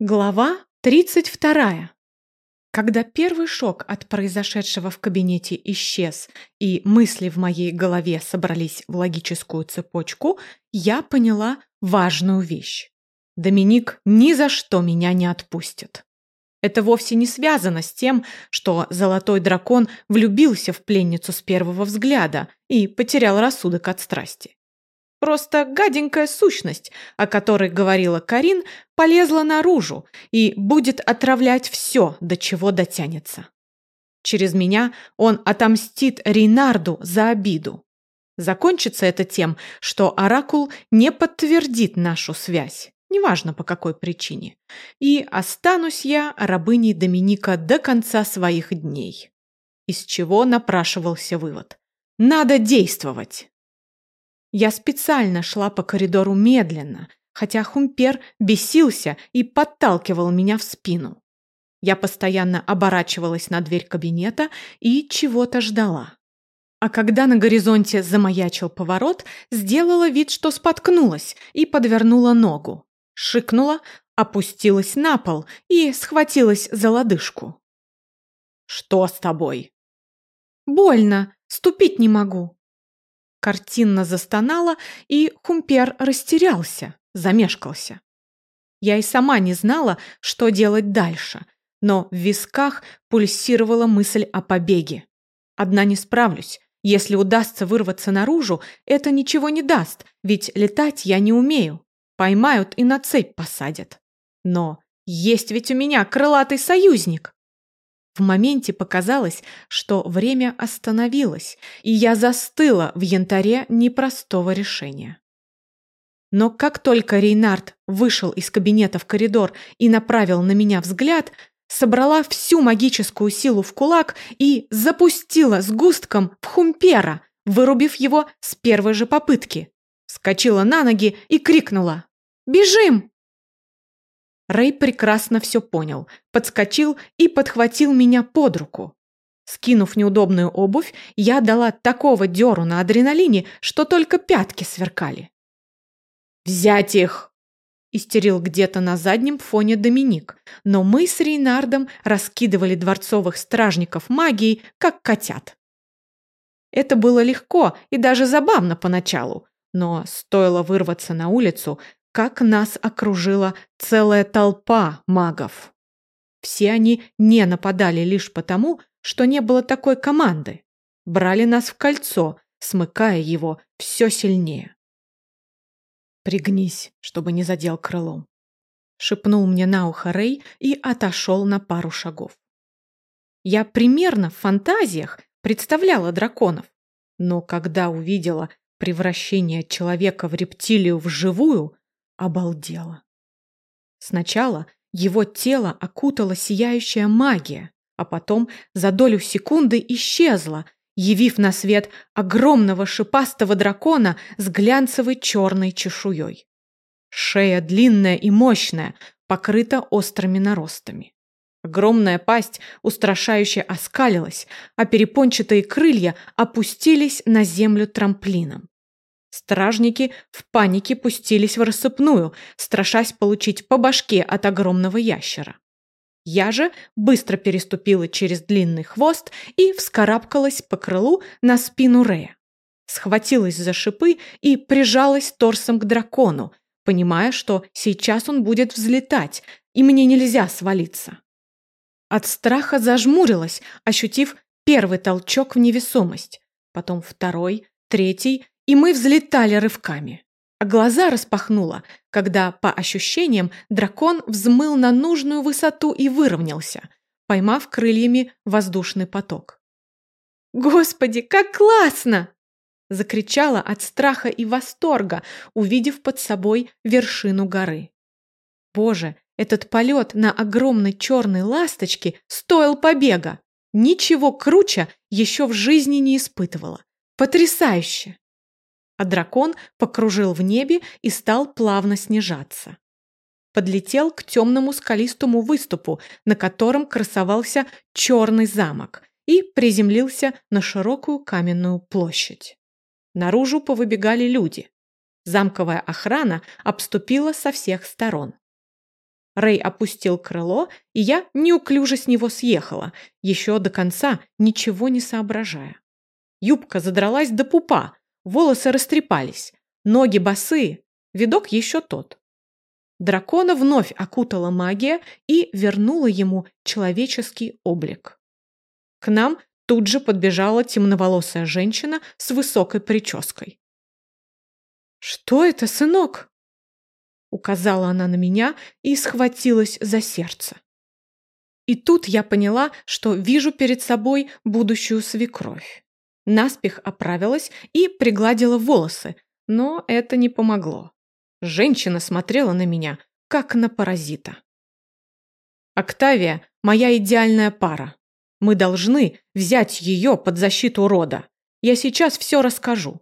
Глава 32. Когда первый шок от произошедшего в кабинете исчез и мысли в моей голове собрались в логическую цепочку, я поняла важную вещь. Доминик ни за что меня не отпустит. Это вовсе не связано с тем, что золотой дракон влюбился в пленницу с первого взгляда и потерял рассудок от страсти. Просто гаденькая сущность, о которой говорила Карин, полезла наружу и будет отравлять все, до чего дотянется. Через меня он отомстит Рейнарду за обиду. Закончится это тем, что Оракул не подтвердит нашу связь, неважно по какой причине, и останусь я рабыней Доминика до конца своих дней. Из чего напрашивался вывод. Надо действовать. Я специально шла по коридору медленно, хотя Хумпер бесился и подталкивал меня в спину. Я постоянно оборачивалась на дверь кабинета и чего-то ждала. А когда на горизонте замаячил поворот, сделала вид, что споткнулась и подвернула ногу. Шикнула, опустилась на пол и схватилась за лодыжку. «Что с тобой?» «Больно, ступить не могу», картинно застонала, и Хумпер растерялся, замешкался. Я и сама не знала, что делать дальше, но в висках пульсировала мысль о побеге. Одна не справлюсь. Если удастся вырваться наружу, это ничего не даст, ведь летать я не умею. Поймают и на цепь посадят. Но есть ведь у меня крылатый союзник. В моменте показалось, что время остановилось, и я застыла в янтаре непростого решения. Но как только Рейнард вышел из кабинета в коридор и направил на меня взгляд, собрала всю магическую силу в кулак и запустила сгустком в Хумпера, вырубив его с первой же попытки. Вскочила на ноги и крикнула «Бежим!» Рэй прекрасно все понял, подскочил и подхватил меня под руку. Скинув неудобную обувь, я дала такого дёру на адреналине, что только пятки сверкали. «Взять их!» – истерил где-то на заднем фоне Доминик, но мы с Рейнардом раскидывали дворцовых стражников магией, как котят. Это было легко и даже забавно поначалу, но стоило вырваться на улицу, как нас окружила целая толпа магов. Все они не нападали лишь потому, что не было такой команды. Брали нас в кольцо, смыкая его все сильнее. «Пригнись, чтобы не задел крылом», — шепнул мне на ухо Рэй и отошел на пару шагов. Я примерно в фантазиях представляла драконов, но когда увидела превращение человека в рептилию вживую, обалдела. Сначала его тело окутала сияющая магия, а потом за долю секунды исчезла, явив на свет огромного шипастого дракона с глянцевой черной чешуей. Шея длинная и мощная, покрыта острыми наростами. Огромная пасть устрашающе оскалилась, а перепончатые крылья опустились на землю трамплином. Стражники в панике пустились в рассыпную, страшась получить по башке от огромного ящера. Я же быстро переступила через длинный хвост и вскарабкалась по крылу на спину Рея. Схватилась за шипы и прижалась торсом к дракону, понимая, что сейчас он будет взлетать, и мне нельзя свалиться. От страха зажмурилась, ощутив первый толчок в невесомость, потом второй, третий и мы взлетали рывками. А глаза распахнула, когда, по ощущениям, дракон взмыл на нужную высоту и выровнялся, поймав крыльями воздушный поток. «Господи, как классно!» закричала от страха и восторга, увидев под собой вершину горы. Боже, этот полет на огромной черной ласточке стоил побега. Ничего круче еще в жизни не испытывала. Потрясающе! А дракон покружил в небе и стал плавно снижаться. Подлетел к темному скалистому выступу, на котором красовался черный замок, и приземлился на широкую каменную площадь. Наружу повыбегали люди. Замковая охрана обступила со всех сторон. Рэй опустил крыло, и я неуклюже с него съехала, еще до конца ничего не соображая. Юбка задралась до пупа, волосы растрепались, ноги босые, видок еще тот. Дракона вновь окутала магия и вернула ему человеческий облик. К нам тут же подбежала темноволосая женщина с высокой прической. «Что это, сынок?» Указала она на меня и схватилась за сердце. И тут я поняла, что вижу перед собой будущую свекровь. Наспех оправилась и пригладила волосы, но это не помогло. Женщина смотрела на меня, как на паразита. «Октавия – моя идеальная пара. Мы должны взять ее под защиту рода. Я сейчас все расскажу.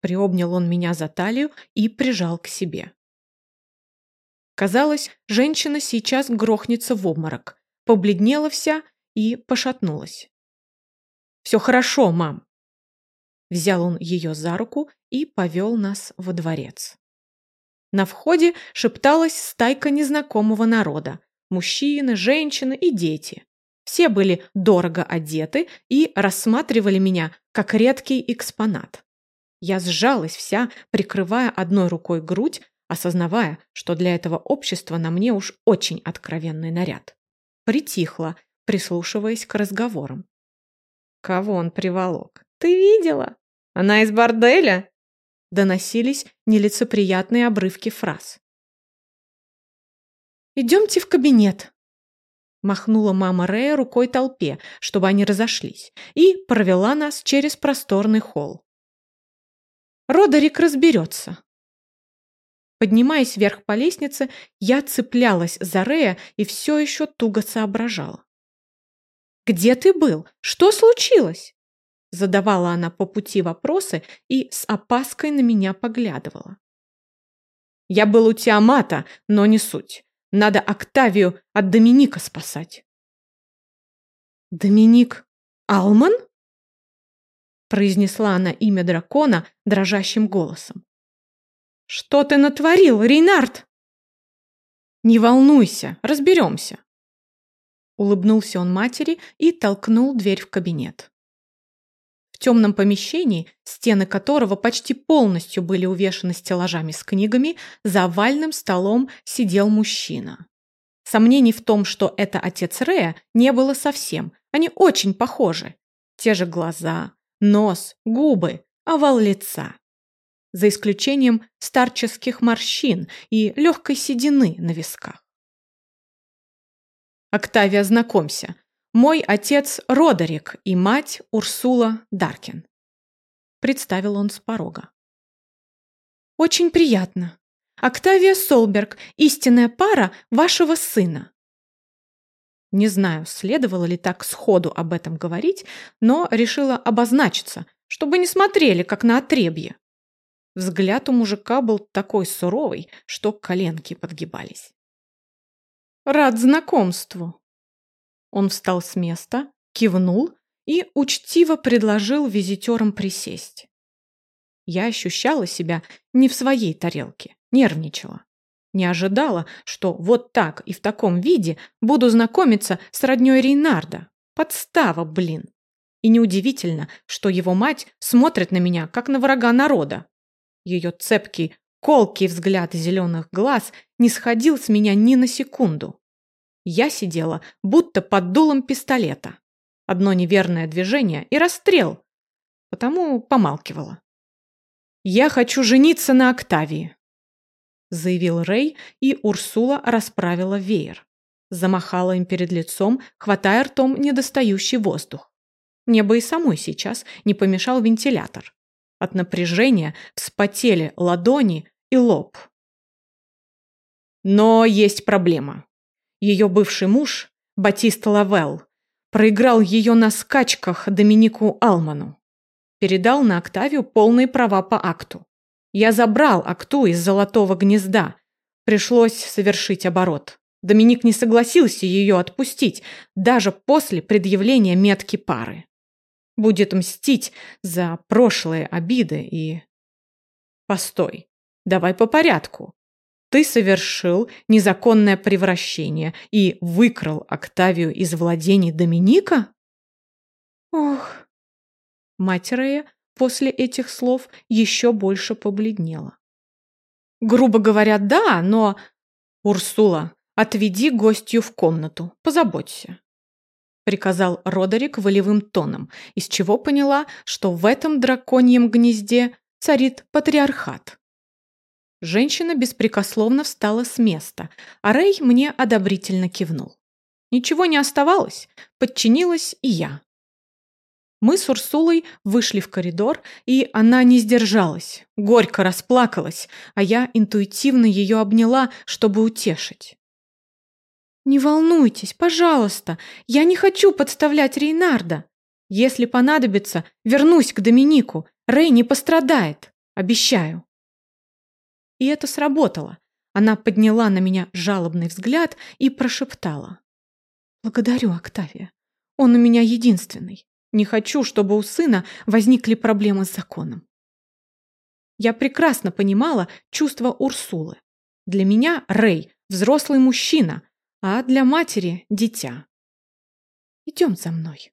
Приобнял он меня за талию и прижал к себе. Казалось, женщина сейчас грохнется в обморок, побледнела вся и пошатнулась. «Все хорошо, мам!» Взял он ее за руку и повел нас во дворец. На входе шепталась стайка незнакомого народа. Мужчины, женщины и дети. Все были дорого одеты и рассматривали меня как редкий экспонат. Я сжалась вся, прикрывая одной рукой грудь, осознавая, что для этого общества на мне уж очень откровенный наряд. Притихла, прислушиваясь к разговорам. «Кого он приволок? Ты видела? Она из борделя?» Доносились нелицеприятные обрывки фраз. «Идемте в кабинет», Махнула мама Рэя рукой толпе, чтобы они разошлись, и провела нас через просторный холл. Родерик разберется. Поднимаясь вверх по лестнице, я цеплялась за Рея и все еще туго соображала. «Где ты был? Что случилось?» Задавала она по пути вопросы и с опаской на меня поглядывала. «Я был у Тиамата, но не суть. Надо Октавию от Доминика спасать». «Доминик Алман?» произнесла она имя дракона дрожащим голосом. «Что ты натворил, Рейнард?» «Не волнуйся, разберемся». Улыбнулся он матери и толкнул дверь в кабинет. В темном помещении, стены которого почти полностью были увешаны стеллажами с книгами, за овальным столом сидел мужчина. Сомнений в том, что это отец Рея, не было совсем. Они очень похожи. Те же глаза, нос, губы, овал лица. За исключением старческих морщин и легкой седины на висках. «Октавия, знакомься. Мой отец Родерик и мать Урсула Даркин», представил он с порога. «Очень приятно. Октавия Солберг, истинная пара вашего сына. Не знаю, следовало ли так сходу об этом говорить, но решила обозначиться, чтобы не смотрели, как на отребье. Взгляд у мужика был такой суровый, что коленки подгибались. «Рад знакомству!» Он встал с места, кивнул и учтиво предложил визитерам присесть. Я ощущала себя не в своей тарелке, нервничала. Не ожидала, что вот так и в таком виде буду знакомиться с роднёй Рейнарда. Подстава, блин. И неудивительно, что его мать смотрит на меня, как на врага народа. Ее цепкий, колкий взгляд зеленых глаз не сходил с меня ни на секунду. Я сидела, будто под дулом пистолета. Одно неверное движение и расстрел. Потому помалкивала. «Я хочу жениться на Октавии», заявил Рэй, и Урсула расправила веер. Замахала им перед лицом, хватая ртом недостающий воздух. Мне бы и самой сейчас не помешал вентилятор. От напряжения вспотели ладони и лоб. Но есть проблема. Ее бывший муж, Батист Лавелл, проиграл ее на скачках Доминику Алману. Передал на Октавию полные права по акту. Я забрал Акту из золотого гнезда. Пришлось совершить оборот. Доминик не согласился ее отпустить, даже после предъявления метки пары. Будет мстить за прошлые обиды и... Постой, давай по порядку. Ты совершил незаконное превращение и выкрал Октавию из владений Доминика? Ох. Мать Рея после этих слов еще больше побледнела. Грубо говоря, да, но... Урсула, отведи гостью в комнату, позаботься. Приказал Родерик волевым тоном, из чего поняла, что в этом драконьем гнезде царит патриархат. Женщина беспрекословно встала с места, а Рэй мне одобрительно кивнул. Ничего не оставалось, подчинилась и я. Мы с Урсулой вышли в коридор, и она не сдержалась, горько расплакалась, а я интуитивно ее обняла, чтобы утешить. «Не волнуйтесь, пожалуйста, я не хочу подставлять Рейнарда. Если понадобится, вернусь к Доминику, Рей не пострадает, обещаю». И это сработало. Она подняла на меня жалобный взгляд и прошептала. «Благодарю, Октавия. Он у меня единственный. Не хочу, чтобы у сына возникли проблемы с законом. Я прекрасно понимала чувства Урсулы. Для меня Рэй – взрослый мужчина, а для матери – дитя. Идем за мной.